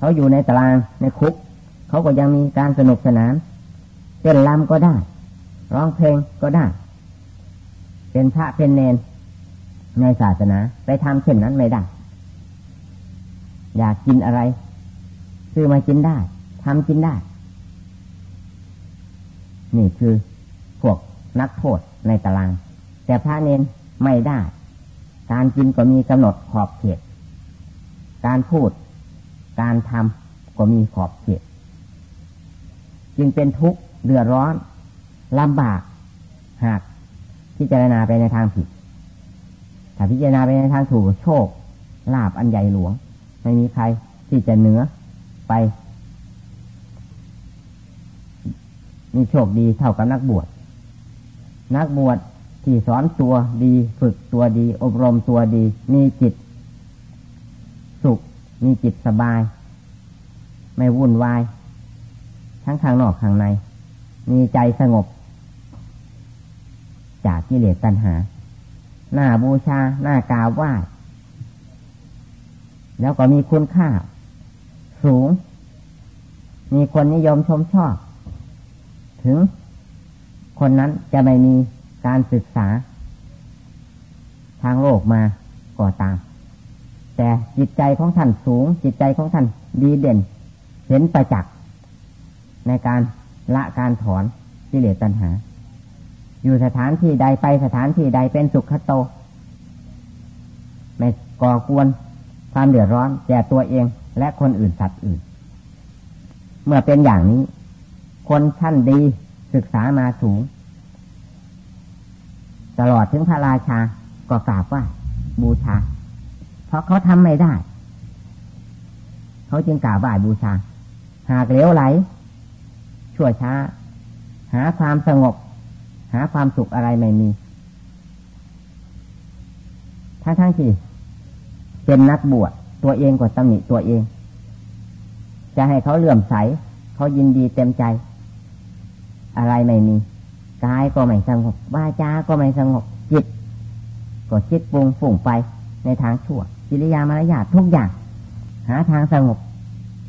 เขาอยู่ในตารางในคุก เขาก็ยังมีการสนุกสนานเต้นรำก็ได้ ร้องเพลงก็ได้ เป็นพระเป็นเนนในศาสนา ไปทำเช่นนั้นไม่ได้ อยากกินอะไร ซื้อมากินได้ทำกินได้ นี่คือพวกนักโทษในตาราง แต่พระเนนไม่ได้ การกินก็มีกำหนดขอบเขต การพูด การทำก็มีขอบเขตจึงเป็นทุกข์เดือดร้อนลำบาก หากพิจารณาไปในทางผิด ถ้าพิจารณาไปในทางถูกโชคลาบอันใหญ่หลวง ไม่มีใครที่จะเหนือไป มีโชคดีเท่ากับนักบวช นักบวชที่สอนตัวดี ฝึกตัวดี อบรมตัวดี มีจิต สุข มีจิตสบาย ไม่วุ่นวาย ทั้งข้างนอกข้างใน มีใจสงบ จากกิเลสตัณหา หน้าบูชา หน้ากาวไหว้แล้วก็มีคุณค่า สูง มีคนนิยมชมชอบ ถึงคนนั้นจะไม่มีการศึกษา ทางโลกมาก่อตาม แต่จิตใจของท่านสูง จิตใจของท่านดีเด่น เห็นประจักษ์ในการละการถอนกิเลสตัณหา อยู่สถานที่ใดไปสถานที่ใดเป็นสุขโต ไม่ก่อควรความเดือดร้อนแก่ตัวเองและคนอื่นสัตว์อื่น เมื่อเป็นอย่างนี้ คนชั้นดีศึกษามาสูง ตลอดถึงพระราชาก็กราบว่าบูชา เพราะเขาทำไม่ได้ เขาจึงกราบว่าบูชา หากเลี้ยวไหล ชั่วช้า หาความสงบ หาความสุขอะไรไม่มีทั้งทั้งที่เป็นนักบวชตัวเองก็ตำหนิตัวเอง จะให้เขาเลื่อมใส เขายินดีเต็มใจ อะไรไม่มีกายก็ไม่สงบวาจาก็ไม่สงบจิต ก็คิดปรุงฝุ่งไปในทางชั่ว กิริยามารยาททุกอย่าง หาทางสงบ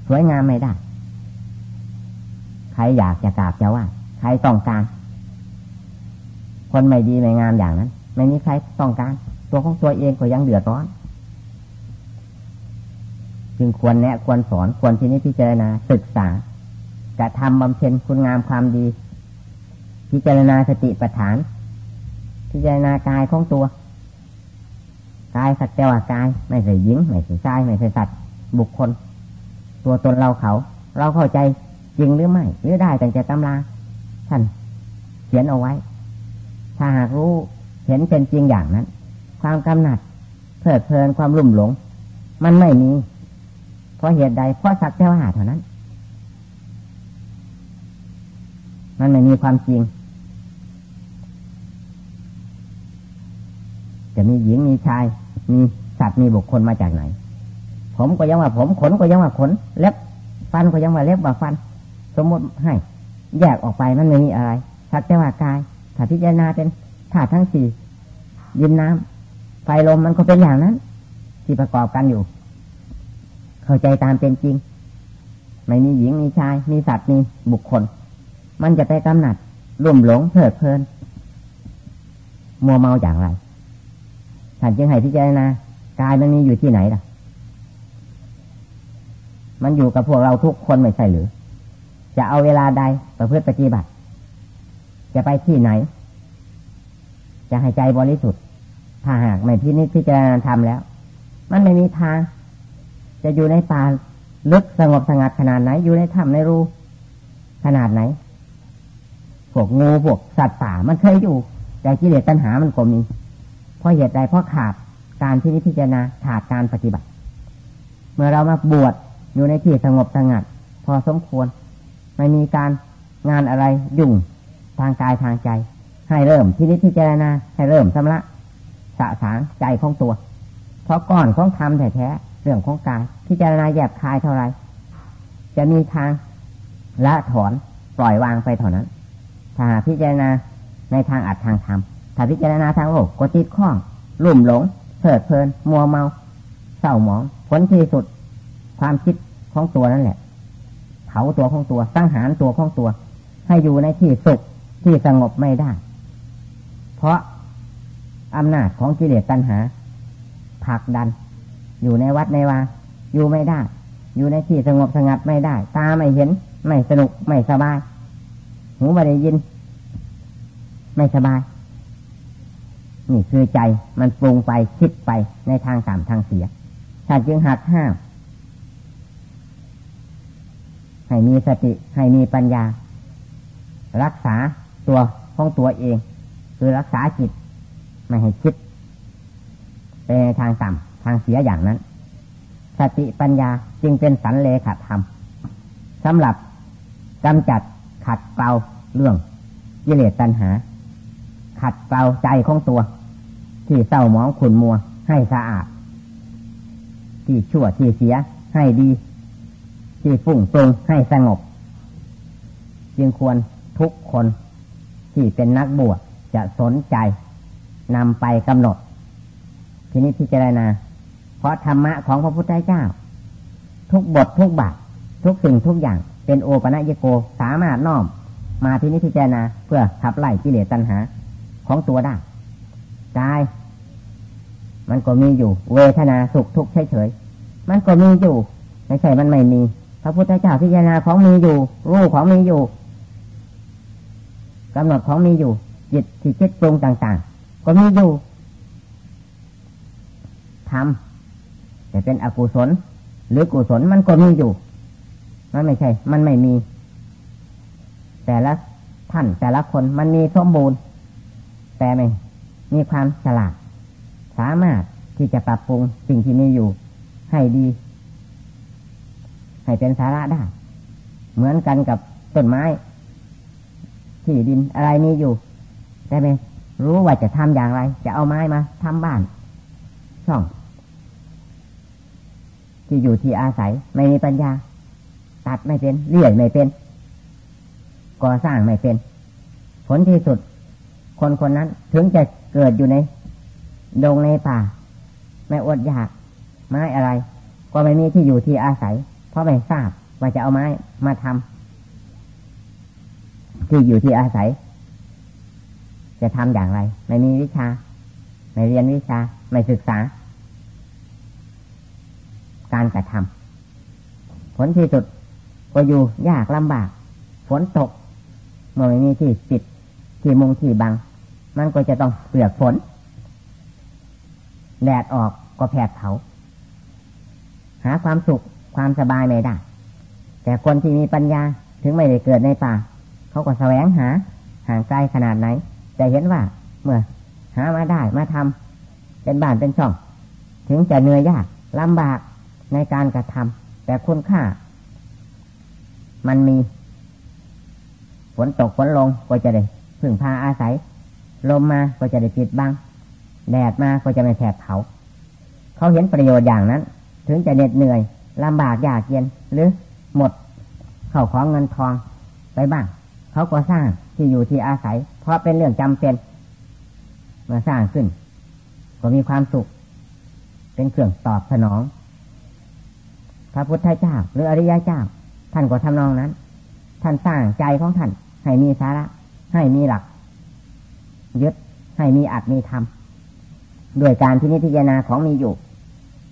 สวยงามไม่ได้ ใครอยากจะกราบจะว่าใครต้องการ คนไม่ดีไม่งามอย่างนั้น ไม่มีใครต้องการ ตัวของตัวเองก็ยังเดือดร้อน จึงควรแนะควรสอนควรที่นี้พิจารณาศึกษากระทำบำเพ็ญคุณงามความดี พิจารณาสติปัฏฐาน พิจารณากายของตัว กายสักแต่ว่ากาย ไม่ใช่หญิง ไม่ใช่ชาย ไม่ใช่สัตว์ บุคคล ตัวตนเราเขา เราเข้าใจจริงหรือไม่หรือได้แต่จะตำราท่านเขียนเอาไว้ ถ้าหากรู้เห็นเป็นจริงอย่างนั้น ความกำหนัดเพลิดเพลินความรุ่มหลง มันไม่มี เพราะเหตุใดเพราะสักแต่ว่าเท่านั้น มันไม่มีความจริง จะมีหญิงมีชาย มีสัตว์มีบุคคลมาจากไหน ผมก็ยังว่าผมขนก็ยังว่าขนเล็บฟันก็ยังว่าเล็บว่าฟัน สมมติให้ แยกออกไปมันไม่มีอะไรสัตว์แต่ว่ากายถ้าพิจารณาเป็นธาตุทั้งสี่ยินน้ำไฟลมมันก็เป็นอย่างนั้น ที่ประกอบกันอยู่ เข้าใจตามเป็นจริง ไม่มีหญิงมีชาย มีสัตว์มีบุคคล มันจะไปกำหนัดรุ่มหลงเพลิดเพลิน มัวเมาอย่างไร ท่านจึงให้พิจารณากายมันมีอยู่ที่ไหนล่ะ มันอยู่กับพวกเราทุกคนไม่ใช่หรือ จะเอาเวลาใดประพฤติปฏิบัติ จะไปที่ไหน จะให้ใจบริสุทธิ์ ถ้าหากไม่พินิจพิจารณาทำแล้ว มันไม่มีทาง จะอยู่ในป่าลึกสงบสงัดขนาดไหน อยู่ในถ้ำในรูขนาดไหน พวกงูพวกสัตว์ป่ามันเคยอยู่ แต่กิเลสตัณหามันก็มี เพราะเหตุใดเพราะขาดการที่นิพจารณาขาดการปฏิบัติ เมื่อเรามาบวชอยู่ในที่สงบสงัด พอสมควร ไม่มีการงานอะไรยุ่งทางกายทางใจ ให้เริ่มที่นิพจารณาให้เริ่มสำละสะสางใจของตัว เพราะก่อนของธรรมแท้ๆเรื่องของกาย พิจารณาแยบคายเท่าไรจะมีทางละถอนปล่อยวางไปเท่านั้นถ้าพิจารณาในทางอัดทางธรรม ถ้าพิจารณาทางโลกก็ติดข้องลุ่มหลงเพลิดเพลิน มัวเมาเศร้าหมอง ผลที่สุด ความคิดของตัวนั่นแหละ เผาตัวของตัวสังหารตัวของตัว ให้อยู่ในที่สุขที่สงบไม่ได้ เพราะอำนาจของกิเลสตัณหาผลักดัน อยู่ในวัดในวาอยู่ไม่ได้ อยู่ในที่สงบสงัดไม่ได้ ตาไม่เห็น ไม่สนุกไม่สบาย หูไม่ได้ยิน ไม่สบาย นี่คือใจมันปรุงไปคิดไปในทางต่ำทางเสียท่านจึงหักห้าม ให้มีสติให้มีปัญญา รักษาตัวของตัวเอง คือรักษาจิตไม่ให้คิดไปในทางต่ำทางเสียอย่างนั้น สติปัญญาจึงเป็นสันเลขาธรรมสำหรับกำจัดขัดเกลาเรื่องกิเลสตัณหา ขัดเกลาใจของตัว ที่เศร้าหมองขุนมัว ให้สะอาด ที่ชั่วที่เสีย ให้ดี ที่ฟุ้งปรุงให้สงบ จึงควรทุกคนที่เป็นนักบวชจะสนใจนำไปกำหนด ทีนี้พิจารณา เพราะธรรมะของพระพุทธเจ้า ทุกบททุกบาททุกสิ่งทุกอย่างเป็นโอปัญญโกสามารถน้อม มาที่นี้พิจารณาเพื่อขับไล่กิเลสตัณหาของตัวได้กาย มันก็มีอยู่ เวทนาสุขทุกข์เฉยๆมันก็มีอยู่ไม่ใช่มันไม่มีพระพุทธเจ้าพิจารณาของมีอยู่ รู้ของมีอยู่กำหนดของมีอยู่จิตที่คิดปรุงต่าง ๆ ก็มีอยู่ทำแต่เป็นอกุศล หรือกุศลมันก็มีอยู่ มันไม่ใช่ มันไม่มี แต่ละท่านแต่ละคนมันมีสมบูรณ์ แต่ไม่มีความฉลาด สามารถที่จะปรับปรุงสิ่งที่มีอยู่ ให้ดี ให้เป็นสาระได้ เหมือนกันกับต้นไม้ ที่ดินอะไรมีอยู่แต่ไหมรู้ว่าจะทำอย่างไร จะเอาไม้มาทำบ้าน ช่อง ที่อยู่ที่อาศัยไม่มีปัญญา ตัดไม่เป็นเลี่ยไม่เป็นก่อสร้างไม่เป็น ผลที่สุด คนคนนั้นถึงจะเกิดอยู่ใน ดงในป่า ไม่อดอยาก ไม้อะไร ก็ไม่มีที่อยู่ที่อาศัย เพราะไม่ทราบว่าจะเอาไม้มาทำที่อยู่ที่อาศัย จะทำอย่างไร ไม่มีวิชา ไม่เรียนวิชา ไม่ศึกษา การกระทำผลที่สุดก็อยู่ยากลำบาก ฝนตกเมื่อไม่มีที่ปิดที่มุงที่บัง มันก็จะต้องเปลือกฝน แดดออกก็แผดเผา หาความสุขความสบายไม่ได้ แต่คนที่มีปัญญาถึงไม่ได้เกิดในป่า เขาก็แสวงหาห่างไกลขนาดไหน จะเห็นว่า เมื่อ หามาได้มาทำเป็นบ้านเป็นช่อง ถึงจะเหนื่อยยากลำบากในการกระทำแต่คุณค่า มันมีฝนตกฝนลงก็จะได้พึ่งพาอาศัย ลมมาก็จะได้ปิดบัง แดดมาก็จะไม่แผดเผา เขาเห็นประโยชน์อย่างนั้น ถึงจะเหน็ดเหนื่อยลำบากยากเย็นหรือหมดเข้าของเงินทองไปบ้าง เขาก็สร้างที่อยู่ที่อาศัย เพราะเป็นเรื่องจำเป็นเมื่อสร้างขึ้น ก็มีความสุข เป็นเครื่องตอบสนอง พระพุทธเจ้า หรืออริยเจ้า ท่านก็ทำนองนั้น ท่านสร้างใจของท่าน ให้มีสาระ ให้มีหลัก ยึดให้มีอัตมีธรรม ด้วยการที่นิพพานาของมีอยู่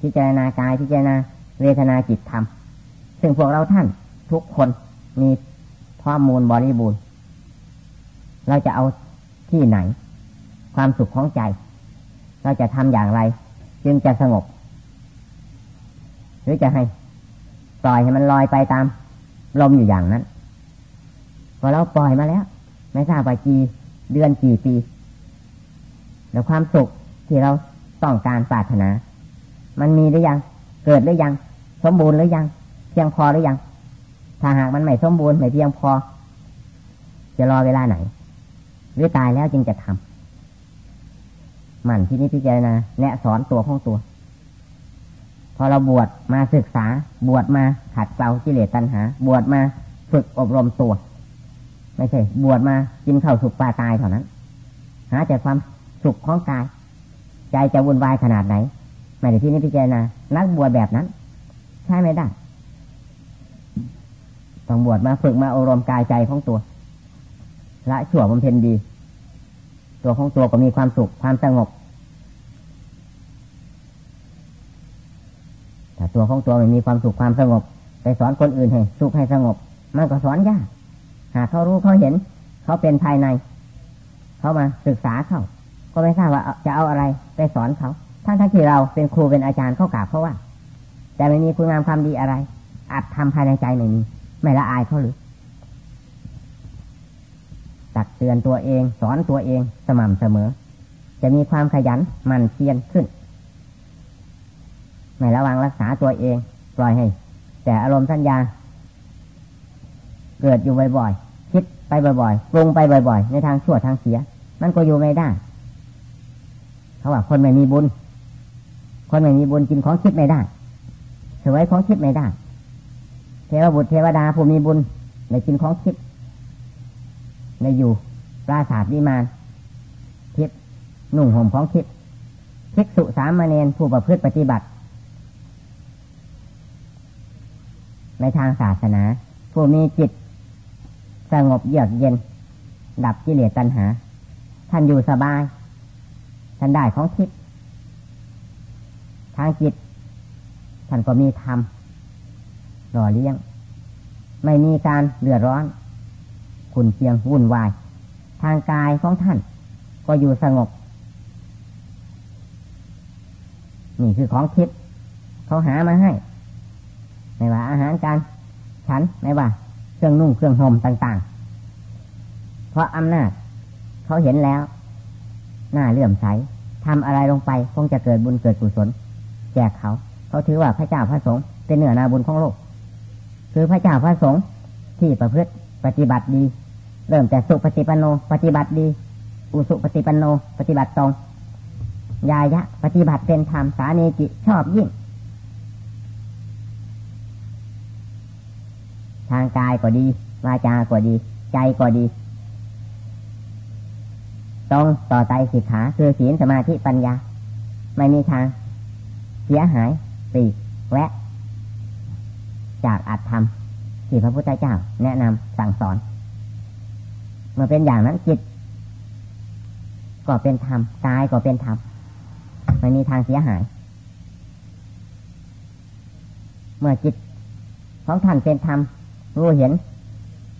พิจารณากายพิจารณาเวทนาจิตธรรม ซึ่งพวกเราท่านทุกคนมีข้อมูลบริบูรณ์ เราจะเอาที่ไหน ความสุขของใจ เราจะทำอย่างไร จึงจะสงบ หรือจะให้ปล่อยให้มันลอยไปตามลมอยู่อย่างนั้นพอเราปล่อยมาแล้ว ไม่ทราบว่ากี่เดือนกี่ปี แล้วความสุข ที่เราต้องการปรารถนา มันมีหรือยัง เกิดหรือยัง สมบูรณ์หรือยัง เพียงพอหรือยัง ถ้าหากมันไม่สมบูรณ์ไม่เพียงพอ จะรอเวลาไหน หรือตายแล้วจึงจะทำมันที่นี้พิจารณาแนะสอนตัวของตัว พอเราบวชมาศึกษา บวชมาขัดเกลากิเลสตัณหา บวชมาฝึกอบรมตัว ไม่ใช่ บวชมากินข้าวสุกปลาตายเท่านั้น หาแต่ความสุขของกาย ใจจะวุ่นวายขนาดไหนไม่ได้ที่นี้พิจารณานักบวชแบบนั้น ใช้ไม่ได้ต้องบวชมาฝึกมาอบรมกายใจของตัวละชั่วบำเพ็ญดี ตัวของตัวก็มีความสุขความสงบแต่ตัวของตัวไม่มีความสุขความสงบ ไปสอนคนอื่นให้สุขให้สงบ มันก็สอนยากหากเขารู้เขาเห็น เขาเป็นภายใน เขามาศึกษาเขา ก็ไม่ทราบว่าจะเอาอะไรไปสอนเขาทั้งทั้งที่เราเป็นครูเป็นอาจารย์เขากราบเพราะว่า แต่ไม่มีคุณงามความดีอะไร อาจทำภายในใจไม่มีไม่ละอายเขาหรือตักเตือนตัวเอง สอนตัวเองสม่ำเสมอ จะมีความขยันมันเพียรขึ้น ไม่ระวังรักษาตัวเอง ปล่อยให้ แต่อารมณ์สัญญา เกิดอยู่บ่อยๆคิดไปบ่อยๆปรุงไปบ่อยๆ ในทางชั่วทางเสีย มันก็อยู่ไม่ได้ เขาว่าคนไม่มีบุญ คนไม่มีบุญกินของคิดไม่ได้เสวยของคิดไม่ได้ เทวบุตรเทวดาผู้มีบุญในกินของคิดในอยู่ปราสาทวิมานคิดหนุ่งห่มของคิดคิดสุสามเณรผู้ประพฤติปฏิบัติ ในทางศาสนา ผู้มีจิต สงบเยือกเย็น ดับกิเลสตัณหา ท่านอยู่สบาย ท่านได้ของคิดทางจิตท่านก็มีธรรมหล่อเลี้ยง ไม่มีการเดือดร้อนขุนเพียงวุ่นวาย ทางกายของท่าน ก็อยู่สงบ นี่คือของทิพย์เขาหามาให้ ไม่ว่าอาหารการฉันไม่ว่า เครื่องนุ่งเครื่องห่มต่าง ๆ เพราะอำนาจเขาเห็นแล้ว หน้าเลื่อมใสทำอะไรลงไปคงจะเกิดบุญเกิดกุศลแจกเขา เขาถือว่าพระเจ้าพระสงฆ์เป็นเหนือนาบุญของโลก คือพระเจ้าพระสงฆ์ที่ประพฤติปฏิบัติดี เริ่มแต่สุปฏิปันโน ปฏิบัติดี อุสุปฏิปันโน ปฏิบัติตรงยายะ ปฏิบัติเป็นธรรมสาเนจิชอบยิ่ง ทางกายก็ดี วาจาก็ดี ใจก็ดี ตรงต่อใจสิกขาคือศีลสมาธิปัญญา ไม่มีทาง เสียหายปีแวะ จากอัตธรรมที่พระพุทธเจ้า แนะนำสั่งสอน เมื่อเป็นอย่างนั้นจิต ก็เป็นธรรมกายก็เป็นธรรมไม่มีทางเสียหาย เมื่อจิตของท่านเป็นธรรมรู้เห็น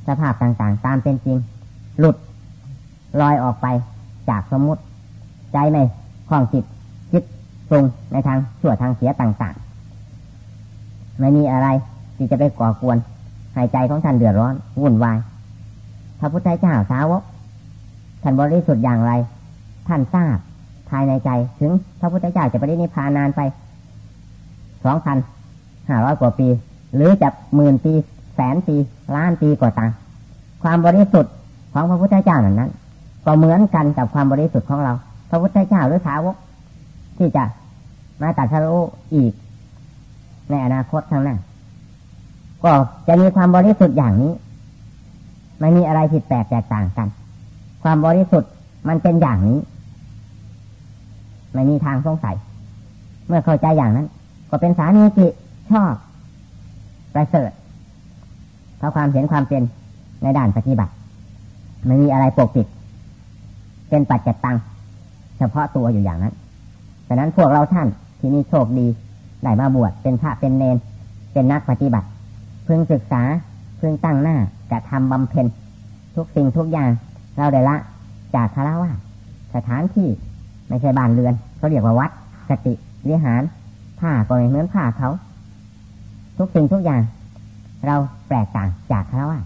สภาพต่างๆ ตามเป็นจริง หลุดลอยออกไป จากสมมุติ ใจไม่คล้องจิตจิตตรงในทางชั่วทางเสียต่างๆ ไม่มีอะไรที่จะไปก่อกวนหายใจของท่านเดือดร้อนวุ่นวายพระพุทธเจ้าสาวกท่านบริสุทธิ์อย่างไร ท่านทราบภายในใจถึงพระพุทธเจ้าจะปรินิพพานนานไปสองพันห้าร้อยกว่าปี หรือจะหมื่นปี แสนปี ล้านปีกว่าตามความบริสุทธิ์ของพระพุทธเจ้านั้นนั้น ก็เหมือนกันกับความบริสุทธิ์ของเรา พระพุทธเจ้าหรือสาวก ที่จะมาตัดสรู้อีก ในอนาคตข้างหน้าก็จะมีความบริสุทธิ์อย่างนี้ ไม่มีอะไรผิดแปลกแตกต่างกัน ความบริสุทธิ์มันเป็นอย่างนี้ ไม่มีทางสงสัย เมื่อเข้าใจอย่างนั้น ก็เป็นสามีจิชอบประเสริฐเพราะความเห็นความเป็นในด้านปฏิบัติ ไม่มีอะไรปกปิด เป็นปัจจตัง เฉพาะตัวอยู่อย่างนั้นฉะนั้นพวกเราท่านที่มีโชคดีได้มาบวชเป็นพระเป็นเนน เป็นนักปฏิบัติ เพึงศึกษาเพึงตั้งหน้ากระทำบำเพ็ญ ทุกสิ่งทุกอย่างเราได้ละ จากคารวะสถานที่ไม่ใช่บ้านเรือนเขาเรียกว่าวัดสติวิหารผ้าก็เหมือนผ้าเขา ทุกสิ่งทุกอย่าง เราแปลกต่างจากคารวะ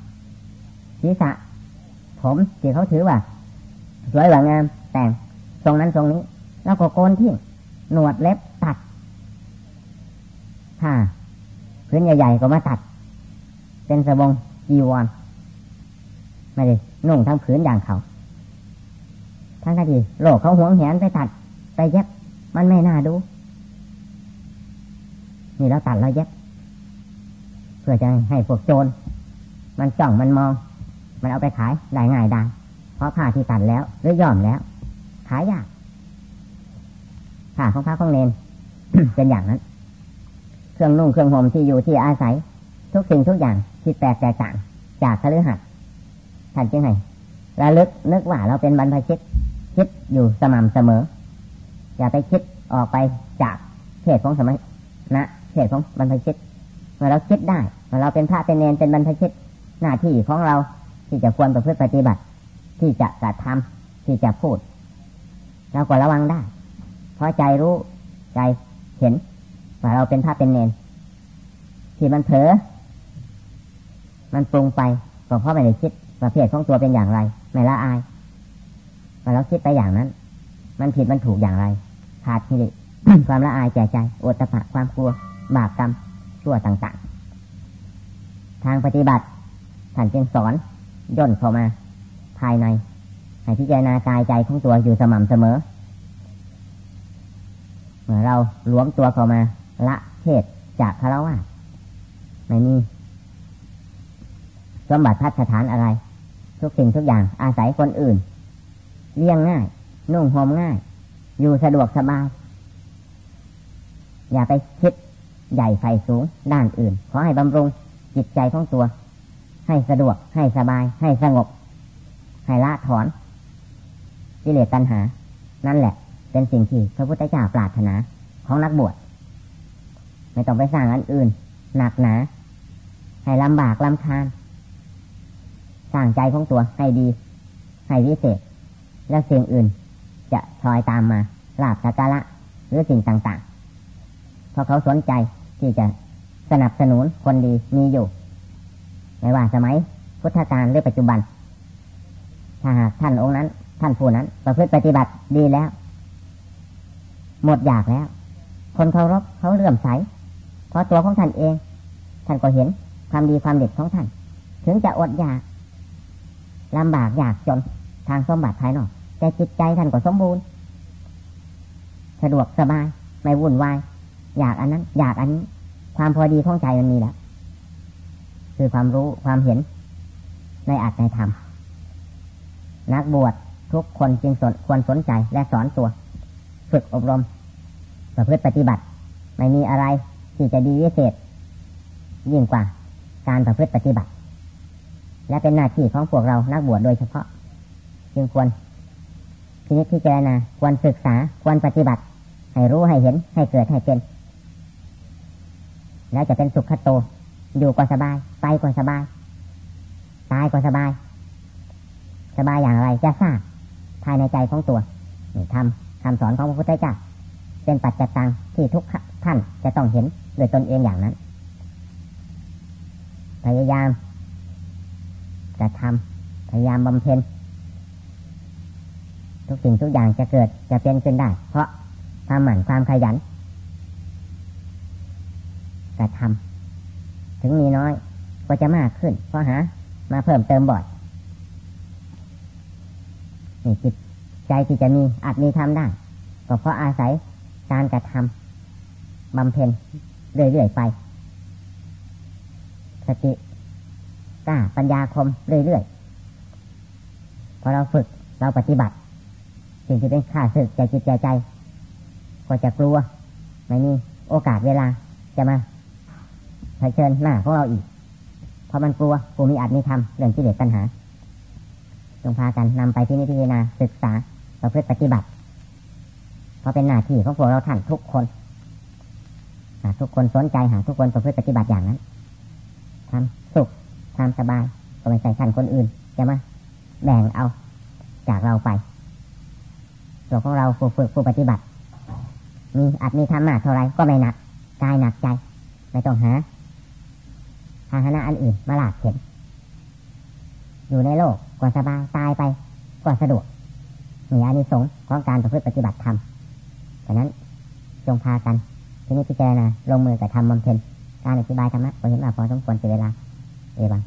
ศีรษะผมที่เขาถือว่า สวยหวางามแต่งตรงนั้นตรงนี้ แล้วก็โกนทิ้งหนวดเล็บตัดผ้าพื้นใหญ่ๆก็มาตัด เป็นสบงจีวรไม่ได้นุ่งทั้งผืนอย่างเขาทั้งที่โลกเขาหวงแหนไปตัด ไปเย็บมันไม่น่าดู นี่เราตัดเราเย็บเพื่อจะให้พวกโจรมันจ้องมันมอง มันเอาไปขายได้ง่ายได้ ราะผ้าที่ตัดแล้ว หรือย่อมแล้ว ขายยากผ้าของพระของเนนเป็นอย่างนั้น เครื่องนุ่งเครื่องห่มที่อยู่ที่อาศัย ทุกสิ่งทุกอย่างที่แตกแตกต่าง จากคฤหัสถ์ท่านจึงให้ระลึกนึกว่าเราเป็นบรรพชิตคิดอยู่สม่ำเสมอ อย่าไปคิดออกไปจากเขตของสมัยนะเขตของบรรพชิตเมื่อเราคิดได้เมื่อเราเป็นพระเป็นเนรเป็นบรรพชิตหน้าที่ของเราที่จะควรประพฤติปฏิบัติ ที่จะกระทำที่จะพูดเราก็ระวังได้ เพราะใจรู้ใจเห็นว่าเราเป็นพระเป็นเนรที่มันเผลอมันปรุงไปก็เพราะไม่ได้คิดประเภทของตัวเป็นอย่างไร ไม่ละอายมาเราคิดไปอย่างนั้น มันผิดมันถูกอย่างไร ขาดที่ความละอายแก่ใจอดตะปะความกลัวบาปกรรมชั่วต่าง ๆ ทางปฏิบัติท่านจึงสอนย่นเข้ามา ภายในให้พิจารณากายใจของตัวอยู่สม่ำเสมอ เมื่อเราหลวมตัวเข้ามา ละเทศจากคารวะไม่มีสมบัติพัฒฐานอะไร ทุกสิ่งทุกอย่างอาศัยคนอื่น เลี้ยงง่าย นุ่งห่มง่าย อยู่สะดวกสบาย อย่าไปคิดใหญ่ไฟสูงด้านอื่น ขอให้บำรุงจิตใจของตัว ให้สะดวกให้สบายให้สงบ ให้ละถอนกิเลสตัณหา นั่นแหละ เป็นสิ่งที่พระพุทธเจ้าปรารถนาของนักบวชไม่ต้องไปสร้างอันอื่น หนักหนา ให้ลำบากลำคาญสร้างใจของตัวให้ดี ให้วิเศษ แล้วสิ่งอื่น จะคอยตามมาลาบสักการะหรือสิ่งต่างๆ เพราะเขาสนใจที่จะสนับสนุนคนดีมีอยู่ ไม่ว่าสมัยพุทธกาลหรือปัจจุบัน ถ้าหากท่านองค์นั้น ท่านผู้นั้น ประพฤติปฏิบัติดีแล้ว หมดอยากแล้ว คนเคารพเขาเลื่อมใส เพราะตัวของท่านเอง ท่านก็เห็นความดีความเด็ดของท่าน ถึงจะอดอยากลำบากอยากจนทางสมบัติภายนอก แต่จิตใจท่านก็สมบูรณ์ สะดวกสบาย ไม่วุ่นวาย อยากอันนั้น อยากอันนี้ ความพอดีของใจมันมีแล้ว คือความรู้ความเห็นในอัตในธรรม นักบวชทุกคนจึงสนควรสนใจและสอนตัว ฝึกอบรมประพฤติปฏิบัติ ไม่มีอะไรที่จะดีวิเศษ ยิ่งกว่าการประพฤติปฏิบัติ และเป็นหน้าที่ของพวกเรานักบวชโดยเฉพาะ จึงควรพินิจพิจารณาควรศึกษาควรปฏิบัติ ให้รู้ให้เห็นให้เกิดให้เป็น แล้วจะเป็นสุขโต อยู่ก็สบาย ไปก็สบาย ตายก็สบาย สบายอย่างไรจะทราบภายในใจของตัวนี่ทำคำสอนของพระพุทธเจ้าเป็นปัจจัตังที่ทุกท่านจะต้องเห็นโดยตนเองอย่างนั้น พยายามจะทำพยายามบำเพ็ญทุกสิ่งทุกอย่างจะเกิดจะเป็นขึ้นได้ เพราะความหมั่นความขยันกระทำถึงมีน้อยก็จะมากขึ้นเพราะหา มาเพิ่มเติมบ่อย จิตใจที่จะมีอาจมีทำได้ ก็เพราะอาศัยการกระทำบำเพ็ญเรื่อยๆไป สติกล้าปัญญาคมเรื่อยๆพอเราฝึกเราปฏิบัติ สิ่งที่เป็นข้าศึกใจจิตใจใจก็จะกลัวไม่มีโอกาสเวลาจะมาเผชิญหน้าของเราอีก เพราะมันกลัวกูมีอาจมีทำเรื่องที่เด็ดปัญหา จงพากันนำไปที่นิพพานาศึกษาประพฤติปฏิบัติ เพราะเป็นหน้าที่ของพวกเราท่านทุกคนหาทุกคนสนใจหาทุกคนประพฤติปฏิบัติอย่างนั้นทำสุขควาสบายก็ไม่ใช่ท่านคนอื่นจะมาแบ่งเอาจากเราไปตัวของเราผู้ฝึกผู้ปฏิบัติ มีอัดมีธรรมะเท่าไรก็ไม่หนักกายหนักใจ ไม่ต้องหาทางคณะอันอื่นมาหลากเข็นอยู่ในโลก ก็สบายตายไปก็สะดวกมีอานิสงส์ของการประพฤติปฏิบัติธรรมดังนั้นจงพากันที่นี้พิจารณาลงมือกับทำบำเพ็ญการอธิบายธรรมะก็เห็นว่าพอสมควรเสียเวลา Eva